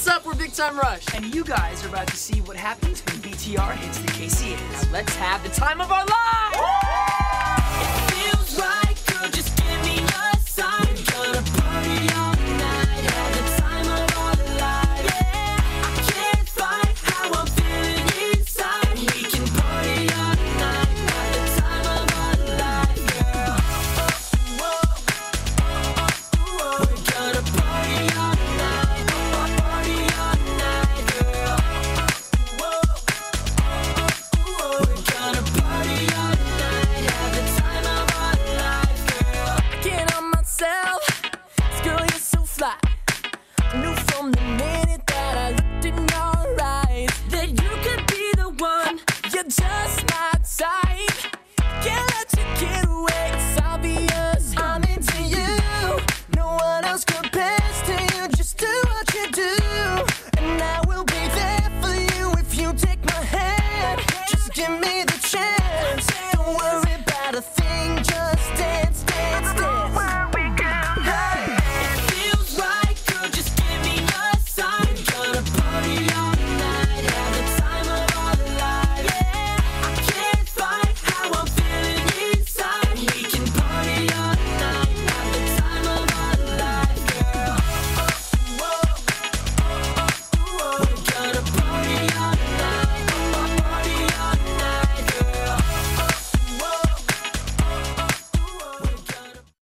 what's up? We're Big Time Rush. And you guys are about to see what happens when BTR hits the KCAs. Now let's have the time of our lives! Knew from the minute that I looked in your eyes that you could be the one. You're just my type. Can't let you get away. It's obvious I'm into you. No one else compares to you. Just do what you do, and I will be there for you if you take my hand. Just give me the chance.